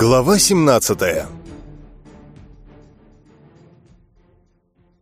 Глава 17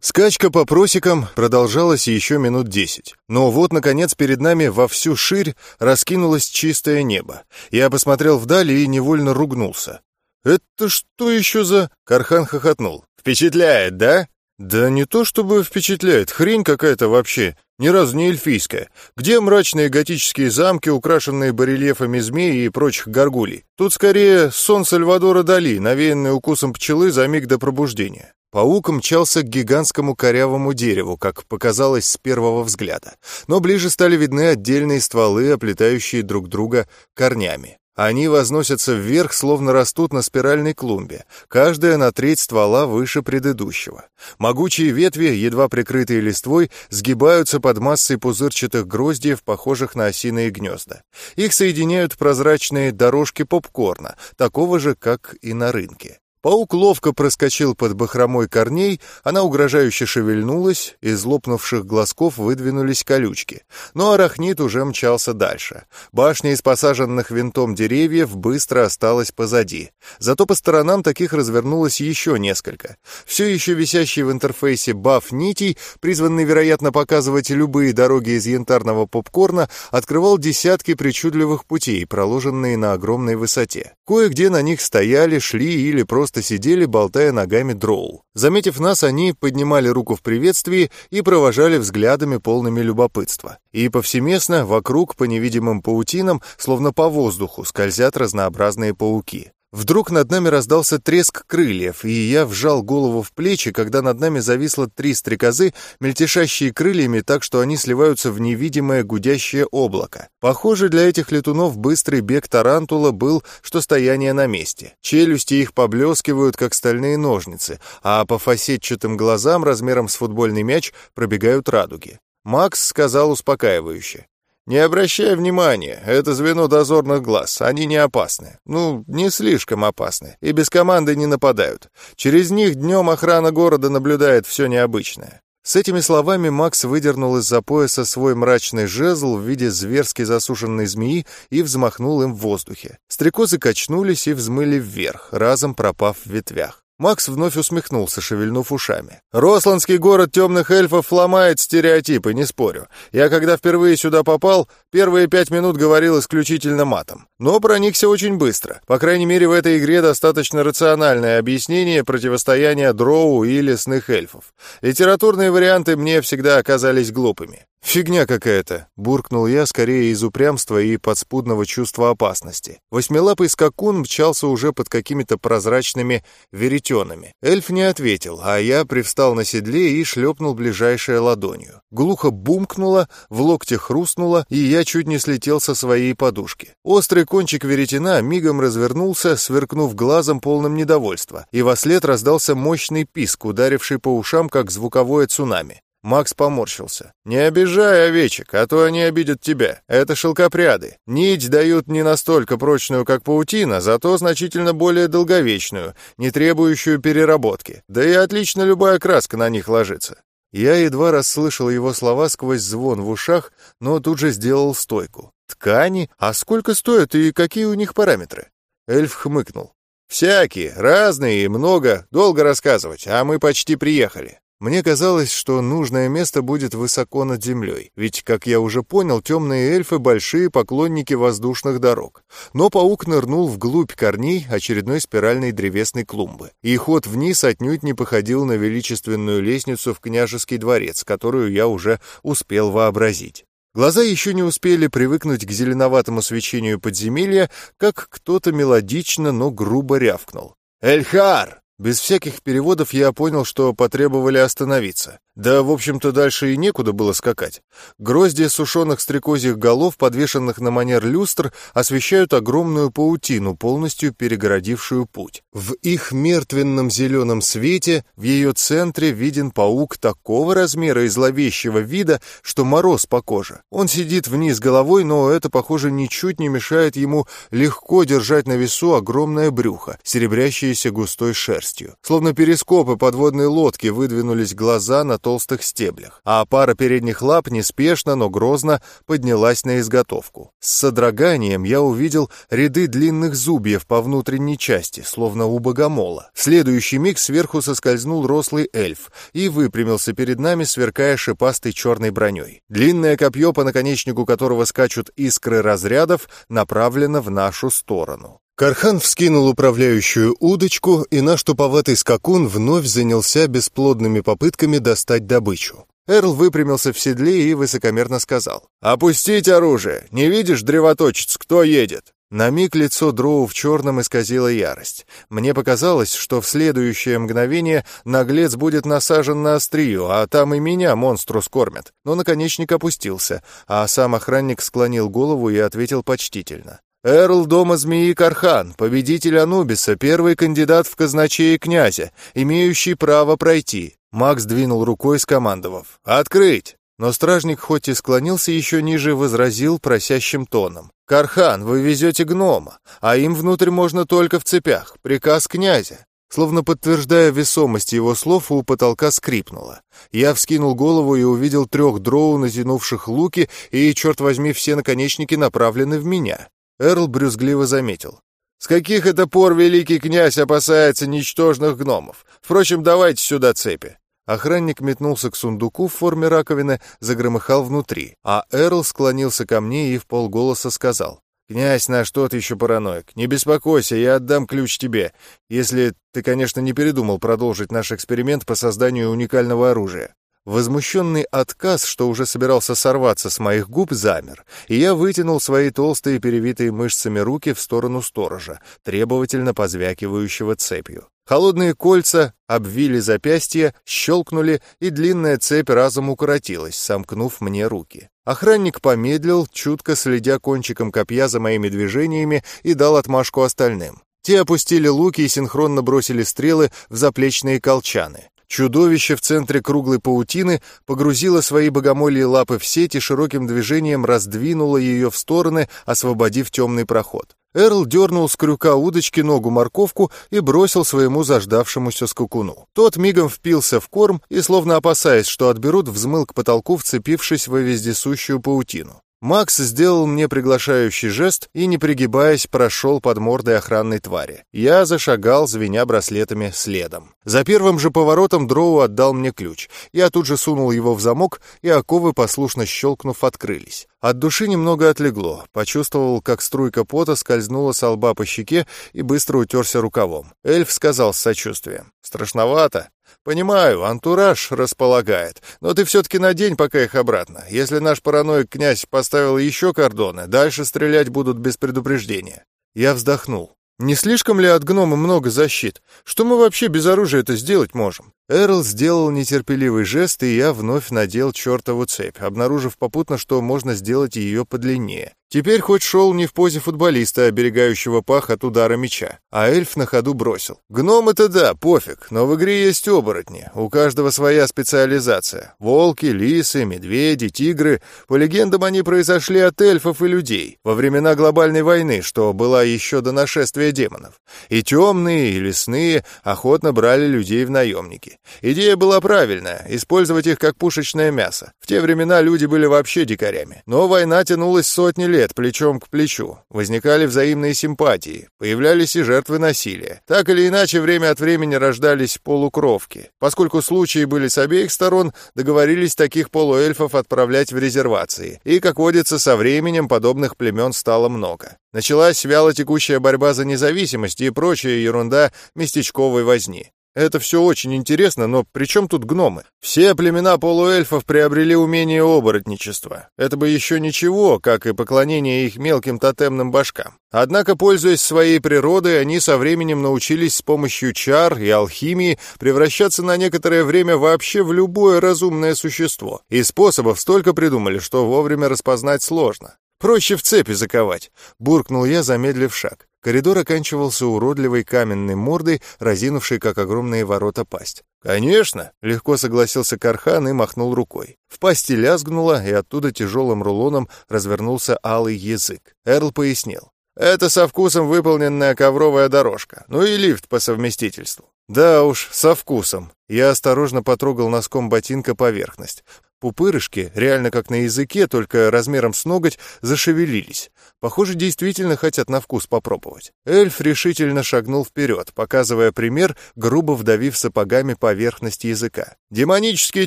Скачка по просекам продолжалась еще минут десять. Но вот, наконец, перед нами во всю ширь раскинулось чистое небо. Я посмотрел вдаль и невольно ругнулся. «Это что еще за...» — Кархан хохотнул. «Впечатляет, да?» «Да не то чтобы впечатляет, хрень какая-то вообще ни разу не эльфийская. Где мрачные готические замки, украшенные барельефами змей и прочих горгулей? Тут скорее сон Сальвадора Дали, навеянный укусом пчелы за миг до пробуждения. Паук мчался к гигантскому корявому дереву, как показалось с первого взгляда. Но ближе стали видны отдельные стволы, оплетающие друг друга корнями. Они возносятся вверх, словно растут на спиральной клумбе, каждая на треть ствола выше предыдущего. Могучие ветви, едва прикрытые листвой, сгибаются под массой пузырчатых гроздьев, похожих на осиные гнезда. Их соединяют прозрачные дорожки попкорна, такого же, как и на рынке. Паук ловко проскочил под бахромой корней, она угрожающе шевельнулась, из лопнувших глазков выдвинулись колючки. Но арахнит уже мчался дальше. Башня из посаженных винтом деревьев быстро осталась позади. Зато по сторонам таких развернулось еще несколько. Все еще висящий в интерфейсе баф нитей, призванный, вероятно, показывать любые дороги из янтарного попкорна, открывал десятки причудливых путей, проложенные на огромной высоте. Кое-где на них стояли, шли или просто просто сидели, болтая ногами дроу. Заметив нас, они поднимали руку в приветствии и провожали взглядами полными любопытства. И повсеместно вокруг по невидимым паутинам, словно по воздуху, скользят разнообразные пауки. Вдруг над нами раздался треск крыльев, и я вжал голову в плечи, когда над нами зависло три стрекозы, мельтешащие крыльями так, что они сливаются в невидимое гудящее облако. Похоже, для этих летунов быстрый бег тарантула был, что стояние на месте. Челюсти их поблескивают, как стальные ножницы, а по фасетчатым глазам размером с футбольный мяч пробегают радуги. Макс сказал успокаивающе. «Не обращай внимания, это звено дозорных глаз, они не опасны. Ну, не слишком опасны, и без команды не нападают. Через них днем охрана города наблюдает все необычное». С этими словами Макс выдернул из-за пояса свой мрачный жезл в виде зверски засушенной змеи и взмахнул им в воздухе. Стрекозы качнулись и взмыли вверх, разом пропав в ветвях. Макс вновь усмехнулся, шевельнув ушами. «Росландский город темных эльфов ломает стереотипы, не спорю. Я, когда впервые сюда попал, первые пять минут говорил исключительно матом. Но проникся очень быстро. По крайней мере, в этой игре достаточно рациональное объяснение противостояния дроу и лесных эльфов. Литературные варианты мне всегда оказались глупыми. «Фигня какая-то», — буркнул я скорее из упрямства и подспудного чувства опасности. Восьмилапый скакун мчался уже под какими-то прозрачными веретенами. Эльф не ответил, а я привстал на седле и шлепнул ближайшей ладонью. Глухо бумкнуло, в локте хрустнуло, и я чуть не слетел со своей подушки. Острый кончик веретена мигом развернулся, сверкнув глазом полным недовольства, и во след раздался мощный писк, ударивший по ушам, как звуковое цунами. Макс поморщился. «Не обижай овечек, а то они обидят тебя. Это шелкопряды. Нить дают не настолько прочную, как паутина, зато значительно более долговечную, не требующую переработки. Да и отлично любая краска на них ложится». Я едва расслышал его слова сквозь звон в ушах, но тут же сделал стойку. «Ткани? А сколько стоят и какие у них параметры?» Эльф хмыкнул. «Всякие, разные и много, долго рассказывать, а мы почти приехали. Мне казалось, что нужное место будет высоко над землей, ведь, как я уже понял, темные эльфы — большие поклонники воздушных дорог. Но паук нырнул вглубь корней очередной спиральной древесной клумбы, и ход вниз отнюдь не походил на величественную лестницу в княжеский дворец, которую я уже успел вообразить. Глаза еще не успели привыкнуть к зеленоватому свечению подземелья, как кто-то мелодично, но грубо рявкнул. «Эльхар!» Без всяких переводов я понял, что потребовали остановиться. Да, в общем-то, дальше и некуда было скакать. Гроздья сушеных стрекозьих голов, подвешенных на манер люстр, освещают огромную паутину, полностью перегородившую путь. В их мертвенном зеленом свете в ее центре виден паук такого размера и зловещего вида, что мороз по коже. Он сидит вниз головой, но это, похоже, ничуть не мешает ему легко держать на весу огромное брюхо, серебрящееся густой шерстью. Словно перископы подводной лодки выдвинулись глаза на толстых стеблях, а пара передних лап неспешно, но грозно поднялась на изготовку. С содроганием я увидел ряды длинных зубьев по внутренней части, словно у богомола. В следующий миг сверху соскользнул рослый эльф и выпрямился перед нами, сверкая шипастой черной броней. Длинное копье, по наконечнику которого скачут искры разрядов, направлено в нашу сторону. Кархан вскинул управляющую удочку, и наш туповатый скакун вновь занялся бесплодными попытками достать добычу. Эрл выпрямился в седле и высокомерно сказал. «Опустить оружие! Не видишь, древоточец, кто едет?» На миг лицо Дроу в черном исказило ярость. Мне показалось, что в следующее мгновение наглец будет насажен на острию, а там и меня монстру скормят. Но наконечник опустился, а сам охранник склонил голову и ответил почтительно. Эрл дома змеи Кархан, победитель Анубиса, первый кандидат в казначеи князя, имеющий право пройти. Макс двинул рукой, скомандовав. «Открыть!» Но стражник хоть и склонился еще ниже, возразил просящим тоном. «Кархан, вы везете гнома, а им внутрь можно только в цепях. Приказ князя». Словно подтверждая весомость его слов, у потолка скрипнуло. Я вскинул голову и увидел трех дроу, натянувших луки, и, черт возьми, все наконечники направлены в меня. Эрл брюзгливо заметил. «С каких это пор великий князь опасается ничтожных гномов? Впрочем, давайте сюда цепи». Охранник метнулся к сундуку в форме раковины, загромыхал внутри, а Эрл склонился ко мне и в полголоса сказал. «Князь наш тот еще параноик. Не беспокойся, я отдам ключ тебе, если ты, конечно, не передумал продолжить наш эксперимент по созданию уникального оружия». Возмущенный отказ, что уже собирался сорваться с моих губ, замер, и я вытянул свои толстые, перевитые мышцами руки в сторону сторожа, требовательно позвякивающего цепью. Холодные кольца обвили запястья, щелкнули, и длинная цепь разом укоротилась, сомкнув мне руки. Охранник помедлил, чутко следя кончиком копья за моими движениями, и дал отмашку остальным. Те опустили луки и синхронно бросили стрелы в заплечные колчаны. Чудовище в центре круглой паутины погрузило свои богомольи лапы в сеть и широким движением раздвинуло ее в стороны, освободив темный проход. Эрл дернул с крюка удочки ногу-морковку и бросил своему заждавшемуся скакуну. Тот мигом впился в корм и, словно опасаясь, что отберут, взмыл к потолку, вцепившись во вездесущую паутину. Макс сделал мне приглашающий жест и, не пригибаясь, прошел под мордой охранной твари. Я зашагал, звеня браслетами, следом. За первым же поворотом Дроу отдал мне ключ. Я тут же сунул его в замок, и оковы, послушно щелкнув, открылись. От души немного отлегло. Почувствовал, как струйка пота скользнула с лба по щеке и быстро утерся рукавом. Эльф сказал с сочувствием. «Страшновато?» «Понимаю, антураж располагает, но ты все-таки надень пока их обратно. Если наш параноик князь поставил еще кордоны, дальше стрелять будут без предупреждения». Я вздохнул. «Не слишком ли от гнома много защит? Что мы вообще без оружия это сделать можем?» Эрл сделал нетерпеливый жест, и я вновь надел чертову цепь, обнаружив попутно, что можно сделать ее подлиннее. Теперь хоть шел не в позе футболиста, оберегающего пах от удара мяча, а эльф на ходу бросил. Гном это да, пофиг, но в игре есть оборотни, у каждого своя специализация. Волки, лисы, медведи, тигры. По легендам, они произошли от эльфов и людей во времена глобальной войны, что была еще до нашествия демонов. И темные, и лесные охотно брали людей в наемники. Идея была правильная — использовать их как пушечное мясо. В те времена люди были вообще дикарями. Но война тянулась сотни лет, плечом к плечу. Возникали взаимные симпатии, появлялись и жертвы насилия. Так или иначе, время от времени рождались полукровки. Поскольку случаи были с обеих сторон, договорились таких полуэльфов отправлять в резервации. И, как водится, со временем подобных племен стало много. Началась вяло текущая борьба за независимость и прочая ерунда местечковой возни. Это все очень интересно, но при чем тут гномы? Все племена полуэльфов приобрели умение оборотничества. Это бы еще ничего, как и поклонение их мелким тотемным башкам. Однако, пользуясь своей природой, они со временем научились с помощью чар и алхимии превращаться на некоторое время вообще в любое разумное существо. И способов столько придумали, что вовремя распознать сложно. «Проще в цепи заковать», — буркнул я, замедлив шаг. Коридор оканчивался уродливой каменной мордой, разинувшей, как огромные ворота, пасть. «Конечно!» — легко согласился Кархан и махнул рукой. В пасти лязгнуло, и оттуда тяжелым рулоном развернулся алый язык. Эрл пояснил. «Это со вкусом выполненная ковровая дорожка, ну и лифт по совместительству. Да уж, со вкусом. Я осторожно потрогал носком ботинка поверхность. Пупырышки, реально как на языке, только размером с ноготь, зашевелились. Похоже, действительно хотят на вкус попробовать. Эльф решительно шагнул вперед, показывая пример, грубо вдавив сапогами поверхность языка. «Демонические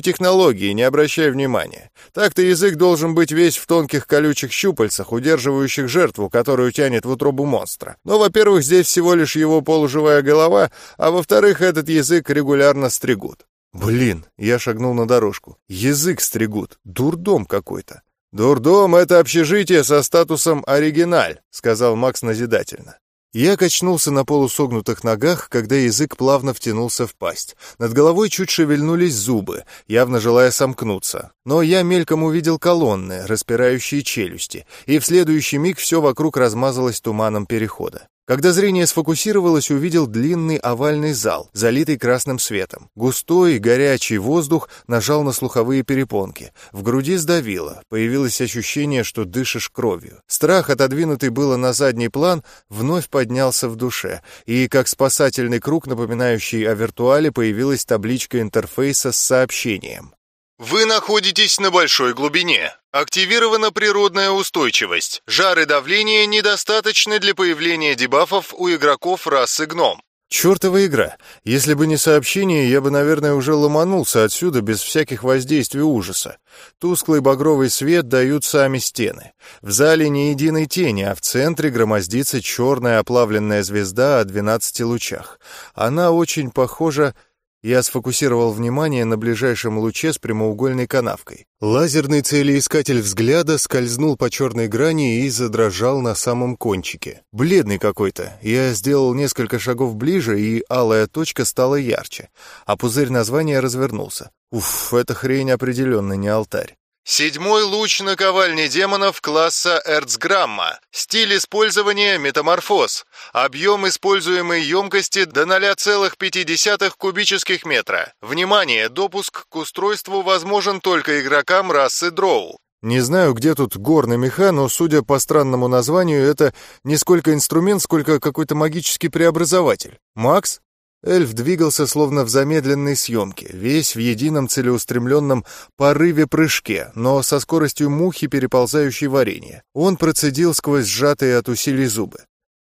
технологии, не обращай внимания. Так-то язык должен быть весь в тонких колючих щупальцах, удерживающих жертву, которую тянет в утробу монстра. Но, во-первых, здесь всего лишь его полуживая голова, а во-вторых, этот язык регулярно стригут. Блин, я шагнул на дорожку. Язык стригут. Дурдом какой-то. «Дурдом — это общежитие со статусом «оригиналь», — сказал Макс назидательно. Я качнулся на полусогнутых ногах, когда язык плавно втянулся в пасть. Над головой чуть шевельнулись зубы, явно желая сомкнуться. Но я мельком увидел колонны, распирающие челюсти, и в следующий миг все вокруг размазалось туманом перехода. Когда зрение сфокусировалось, увидел длинный овальный зал, залитый красным светом. Густой, горячий воздух нажал на слуховые перепонки. В груди сдавило, появилось ощущение, что дышишь кровью. Страх, отодвинутый было на задний план, вновь поднялся в душе, и, как спасательный круг, напоминающий о виртуале, появилась табличка интерфейса с сообщением. Вы находитесь на большой глубине. Активирована природная устойчивость. Жар и давление недостаточны для появления дебафов у игроков расы гном. Чёртова игра. Если бы не сообщение, я бы, наверное, уже ломанулся отсюда без всяких воздействий ужаса. Тусклый багровый свет дают сами стены. В зале ни единой тени, а в центре громоздится черная оплавленная звезда о двенадцати лучах. Она очень похожа я сфокусировал внимание на ближайшем луче с прямоугольной канавкой. Лазерный целеискатель взгляда скользнул по черной грани и задрожал на самом кончике. Бледный какой-то. Я сделал несколько шагов ближе, и алая точка стала ярче. А пузырь названия развернулся. Уф, эта хрень определенно не алтарь. Седьмой луч наковальни демонов класса Эрцграмма. Стиль использования метаморфоз. Объем используемой емкости до 0,5 кубических метра. Внимание, допуск к устройству возможен только игрокам расы Дроу. Не знаю, где тут горный меха, но, судя по странному названию, это не сколько инструмент, сколько какой-то магический преобразователь. Макс? Эльф двигался словно в замедленной съемке, весь в едином целеустремленном порыве-прыжке, но со скоростью мухи, переползающей варенье. Он процедил сквозь сжатые от усилий зубы.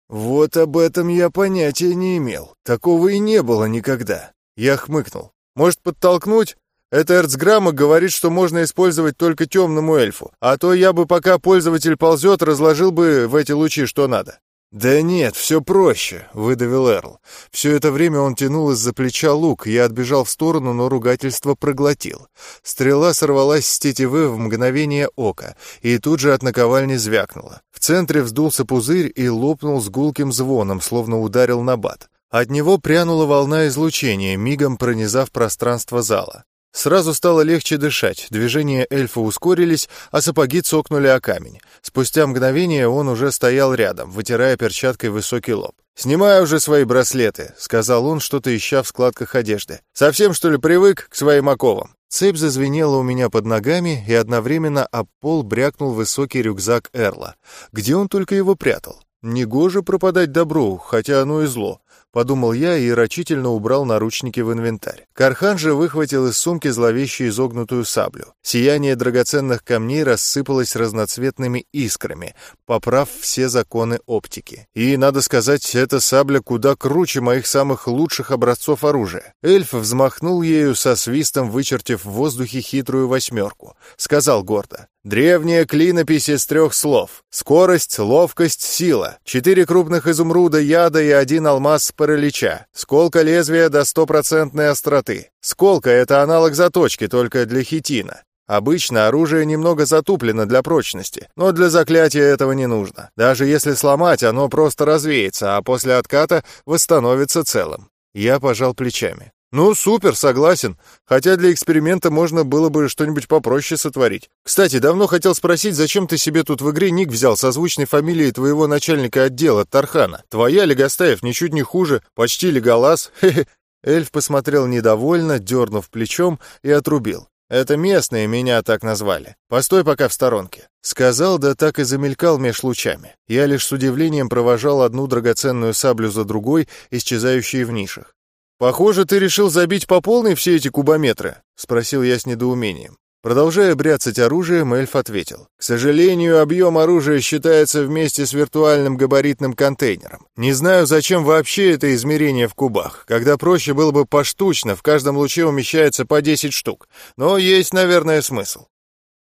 «Вот об этом я понятия не имел. Такого и не было никогда». Я хмыкнул. «Может, подтолкнуть?» Это эрцграмма говорит, что можно использовать только темному эльфу, а то я бы, пока пользователь ползет, разложил бы в эти лучи что надо. «Да нет, все проще», — выдавил Эрл. Все это время он тянул из-за плеча лук, я отбежал в сторону, но ругательство проглотил. Стрела сорвалась с тетивы в мгновение ока, и тут же от наковальни звякнула. В центре вздулся пузырь и лопнул с гулким звоном, словно ударил на бат. От него прянула волна излучения, мигом пронизав пространство зала. Сразу стало легче дышать, движения эльфа ускорились, а сапоги цокнули о камень. Спустя мгновение он уже стоял рядом, вытирая перчаткой высокий лоб. «Снимай уже свои браслеты», — сказал он, что-то ища в складках одежды. «Совсем, что ли, привык к своим оковам?» Цепь зазвенела у меня под ногами, и одновременно об пол брякнул высокий рюкзак Эрла. Где он только его прятал? Негоже пропадать добру, хотя оно и зло. — подумал я и рачительно убрал наручники в инвентарь. Кархан же выхватил из сумки зловеще изогнутую саблю. Сияние драгоценных камней рассыпалось разноцветными искрами, поправ все законы оптики. И, надо сказать, эта сабля куда круче моих самых лучших образцов оружия. Эльф взмахнул ею со свистом, вычертив в воздухе хитрую восьмерку. Сказал гордо. Древняя клинопись из трех слов. Скорость, ловкость, сила. Четыре крупных изумруда яда и один алмаз паралича. Сколка лезвия до стопроцентной остроты. Сколка — это аналог заточки, только для хитина. Обычно оружие немного затуплено для прочности, но для заклятия этого не нужно. Даже если сломать, оно просто развеется, а после отката восстановится целым. Я пожал плечами. «Ну, супер, согласен. Хотя для эксперимента можно было бы что-нибудь попроще сотворить. Кстати, давно хотел спросить, зачем ты себе тут в игре ник взял со звучной фамилией твоего начальника отдела, Тархана? Твоя, Легостаев, ничуть не хуже, почти Леголас. Хе-хе». Эльф посмотрел недовольно, дернув плечом, и отрубил. «Это местные меня так назвали. Постой пока в сторонке». Сказал, да так и замелькал меж лучами. Я лишь с удивлением провожал одну драгоценную саблю за другой, исчезающие в нишах. «Похоже, ты решил забить по полной все эти кубометры?» — спросил я с недоумением. Продолжая бряцать оружием, эльф ответил. «К сожалению, объем оружия считается вместе с виртуальным габаритным контейнером. Не знаю, зачем вообще это измерение в кубах, когда проще было бы поштучно, в каждом луче умещается по 10 штук. Но есть, наверное, смысл».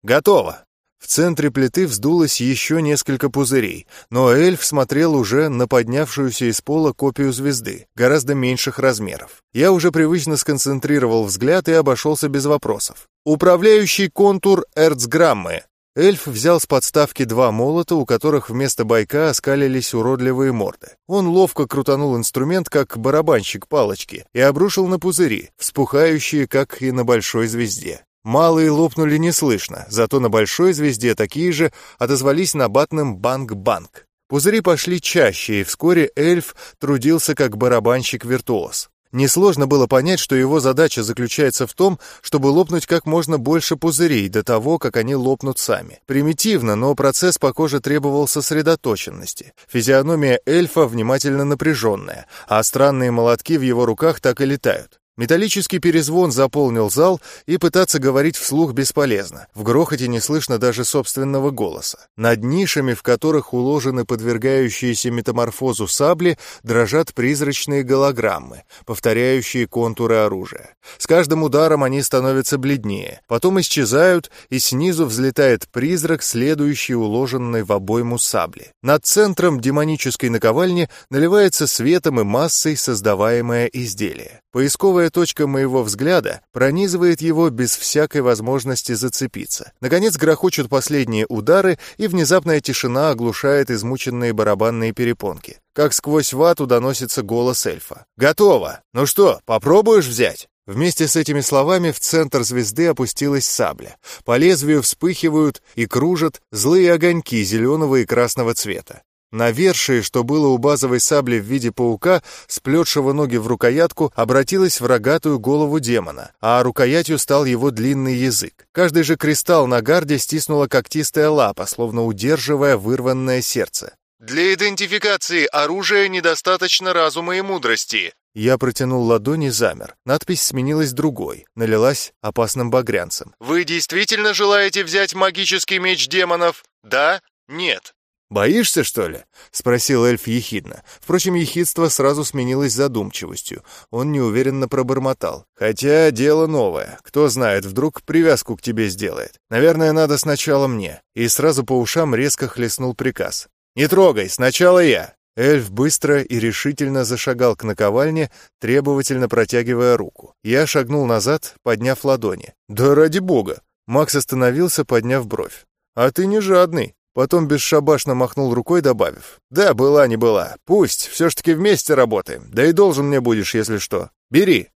«Готово!» В центре плиты вздулось еще несколько пузырей, но эльф смотрел уже на поднявшуюся из пола копию звезды, гораздо меньших размеров. Я уже привычно сконцентрировал взгляд и обошелся без вопросов. Управляющий контур эрцграммы. Эльф взял с подставки два молота, у которых вместо байка оскалились уродливые морды. Он ловко крутанул инструмент, как барабанщик палочки, и обрушил на пузыри, вспухающие, как и на большой звезде. Малые лопнули неслышно, зато на большой звезде такие же отозвались набатным банк-банк. Пузыри пошли чаще, и вскоре эльф трудился как барабанщик-виртуоз. Несложно было понять, что его задача заключается в том, чтобы лопнуть как можно больше пузырей до того, как они лопнут сами. Примитивно, но процесс, похоже, требовал сосредоточенности. Физиономия эльфа внимательно напряженная, а странные молотки в его руках так и летают. Металлический перезвон заполнил зал, и пытаться говорить вслух бесполезно. В грохоте не слышно даже собственного голоса. Над нишами, в которых уложены подвергающиеся метаморфозу сабли, дрожат призрачные голограммы, повторяющие контуры оружия. С каждым ударом они становятся бледнее, потом исчезают, и снизу взлетает призрак, следующий уложенный в обойму сабли. Над центром демонической наковальни наливается светом и массой создаваемое изделие. Поисковая точка моего взгляда пронизывает его без всякой возможности зацепиться. Наконец грохочут последние удары, и внезапная тишина оглушает измученные барабанные перепонки. Как сквозь вату доносится голос эльфа. «Готово! Ну что, попробуешь взять?» Вместе с этими словами в центр звезды опустилась сабля. По лезвию вспыхивают и кружат злые огоньки зеленого и красного цвета. Навершие, что было у базовой сабли в виде паука, сплетшего ноги в рукоятку, обратилось в рогатую голову демона, а рукоятью стал его длинный язык. Каждый же кристалл на гарде стиснула когтистая лапа, словно удерживая вырванное сердце. «Для идентификации оружия недостаточно разума и мудрости», я протянул ладони и замер. Надпись сменилась другой, налилась опасным багрянцем. «Вы действительно желаете взять магический меч демонов? Да? Нет?» «Боишься, что ли?» — спросил эльф ехидно. Впрочем, ехидство сразу сменилось задумчивостью. Он неуверенно пробормотал. «Хотя дело новое. Кто знает, вдруг привязку к тебе сделает. Наверное, надо сначала мне». И сразу по ушам резко хлестнул приказ. «Не трогай, сначала я!» Эльф быстро и решительно зашагал к наковальне, требовательно протягивая руку. Я шагнул назад, подняв ладони. «Да ради бога!» Макс остановился, подняв бровь. «А ты не жадный!» Потом бесшабашно махнул рукой, добавив. «Да, была не была. Пусть, все ж таки вместе работаем. Да и должен мне будешь, если что. Бери».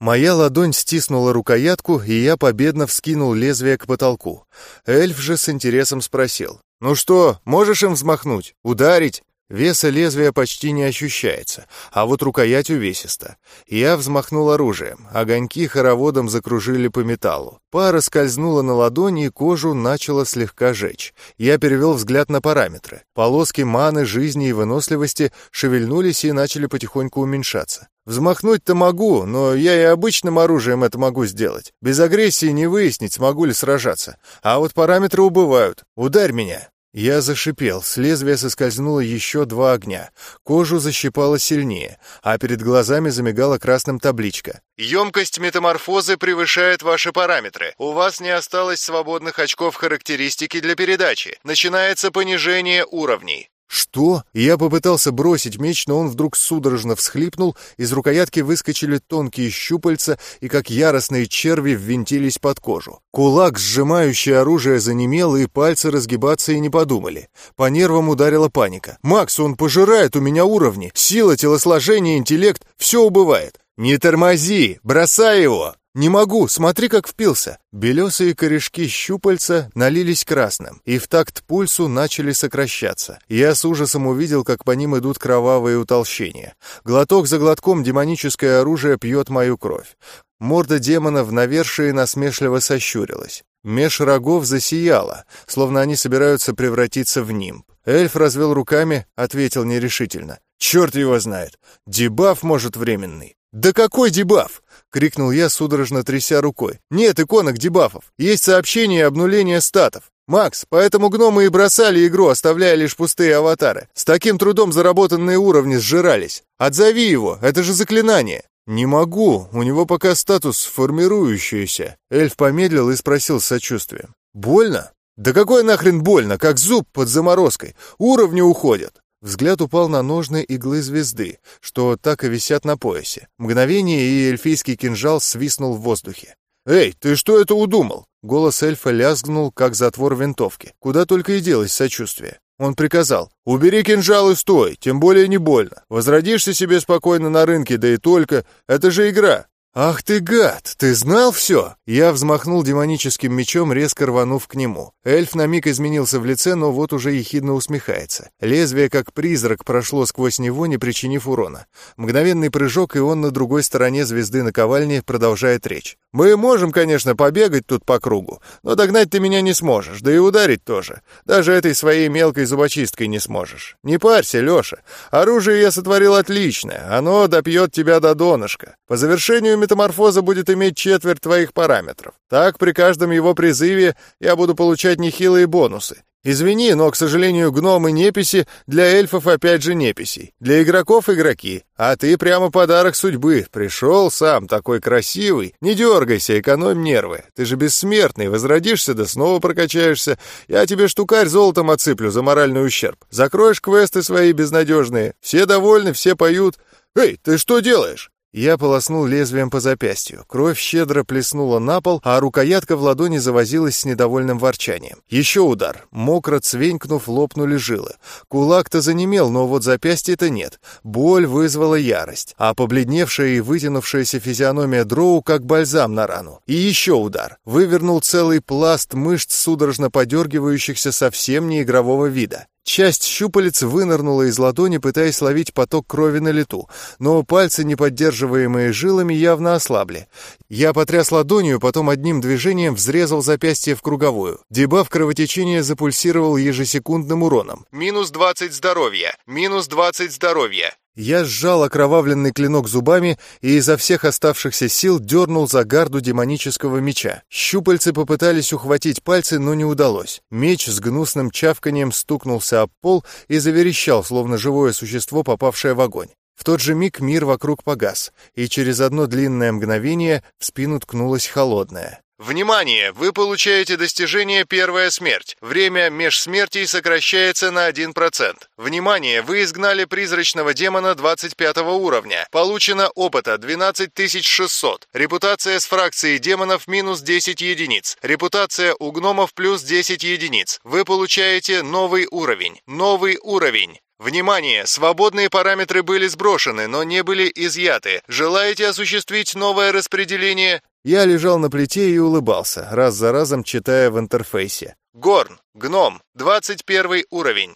Моя ладонь стиснула рукоятку, и я победно вскинул лезвие к потолку. Эльф же с интересом спросил. «Ну что, можешь им взмахнуть? Ударить?» Веса лезвия почти не ощущается, а вот рукоять увесиста. Я взмахнул оружием, огоньки хороводом закружили по металлу. Пара скользнула на ладони, и кожу начала слегка жечь. Я перевел взгляд на параметры. Полоски маны, жизни и выносливости шевельнулись и начали потихоньку уменьшаться. Взмахнуть-то могу, но я и обычным оружием это могу сделать. Без агрессии не выяснить, смогу ли сражаться. А вот параметры убывают. Ударь меня. Я зашипел, с лезвия соскользнуло еще два огня. Кожу защипало сильнее, а перед глазами замигала красным табличка. «Емкость метаморфозы превышает ваши параметры. У вас не осталось свободных очков характеристики для передачи. Начинается понижение уровней». «Что?» Я попытался бросить меч, но он вдруг судорожно всхлипнул, из рукоятки выскочили тонкие щупальца и, как яростные черви, ввинтились под кожу. Кулак, сжимающий оружие, занемел, и пальцы разгибаться и не подумали. По нервам ударила паника. «Макс, он пожирает у меня уровни! Сила, телосложение, интеллект — все убывает!» «Не тормози! Бросай его!» «Не могу, смотри, как впился!» Белесые корешки щупальца налились красным, и в такт пульсу начали сокращаться. Я с ужасом увидел, как по ним идут кровавые утолщения. Глоток за глотком демоническое оружие пьет мою кровь. Морда демона в навершии насмешливо сощурилась. Меж рогов засияла, словно они собираются превратиться в нимб. Эльф развел руками, ответил нерешительно. «Черт его знает! Дебаф, может, временный!» «Да какой дебаф?» — крикнул я, судорожно тряся рукой. «Нет иконок дебафов. Есть сообщение обнуления статов. Макс, поэтому гномы и бросали игру, оставляя лишь пустые аватары. С таким трудом заработанные уровни сжирались. Отзови его, это же заклинание!» «Не могу, у него пока статус формирующийся». Эльф помедлил и спросил с сочувствием. «Больно?» «Да какой нахрен больно, как зуб под заморозкой. Уровни уходят». Взгляд упал на ножны иглы звезды, что так и висят на поясе. Мгновение, и эльфийский кинжал свистнул в воздухе. «Эй, ты что это удумал?» Голос эльфа лязгнул, как затвор винтовки. Куда только и делось сочувствие. Он приказал, «Убери кинжал и стой, тем более не больно. Возродишься себе спокойно на рынке, да и только. Это же игра. «Ах ты гад! Ты знал все?» Я взмахнул демоническим мечом, резко рванув к нему. Эльф на миг изменился в лице, но вот уже ехидно усмехается. Лезвие, как призрак, прошло сквозь него, не причинив урона. Мгновенный прыжок, и он на другой стороне звезды наковальни продолжает речь. «Мы можем, конечно, побегать тут по кругу, но догнать ты меня не сможешь, да и ударить тоже. Даже этой своей мелкой зубочисткой не сможешь. Не парься, Леша. Оружие я сотворил отличное, оно допьет тебя до донышка. По завершению метаморфоза будет иметь четверть твоих параметров. Так при каждом его призыве я буду получать нехилые бонусы. Извини, но, к сожалению, гномы-неписи для эльфов опять же неписей. Для игроков — игроки. А ты прямо подарок судьбы. Пришел сам, такой красивый. Не дергайся, экономь нервы. Ты же бессмертный, возродишься да снова прокачаешься. Я тебе штукарь золотом отсыплю за моральный ущерб. Закроешь квесты свои безнадежные. Все довольны, все поют. Эй, ты что делаешь? Я полоснул лезвием по запястью. Кровь щедро плеснула на пол, а рукоятка в ладони завозилась с недовольным ворчанием. Еще удар. Мокро цвенькнув, лопнули жилы. Кулак-то занемел, но вот запястья-то нет. Боль вызвала ярость, а побледневшая и вытянувшаяся физиономия дроу как бальзам на рану. И еще удар. Вывернул целый пласт мышц, судорожно подергивающихся совсем не игрового вида. Часть щупалец вынырнула из ладони, пытаясь ловить поток крови на лету, но пальцы, не поддерживаемые жилами, явно ослабли. Я потряс ладонью, потом одним движением взрезал запястье в круговую. Дебаф кровотечения запульсировал ежесекундным уроном. «Минус 20 здоровья! Минус 20 здоровья!» Я сжал окровавленный клинок зубами и изо всех оставшихся сил дернул за гарду демонического меча. Щупальцы попытались ухватить пальцы, но не удалось. Меч с гнусным чавканием стукнулся об пол и заверещал, словно живое существо, попавшее в огонь. В тот же миг мир вокруг погас, и через одно длинное мгновение в спину ткнулось холодное. Внимание! Вы получаете достижение «Первая смерть». Время межсмертий сокращается на 1%. Внимание! Вы изгнали призрачного демона 25 уровня. Получено опыта 12600. Репутация с фракцией демонов минус 10 единиц. Репутация у гномов плюс 10 единиц. Вы получаете новый уровень. Новый уровень. Внимание! Свободные параметры были сброшены, но не были изъяты. Желаете осуществить новое распределение? Я лежал на плите и улыбался, раз за разом читая в интерфейсе. Горн, гном, 21 уровень.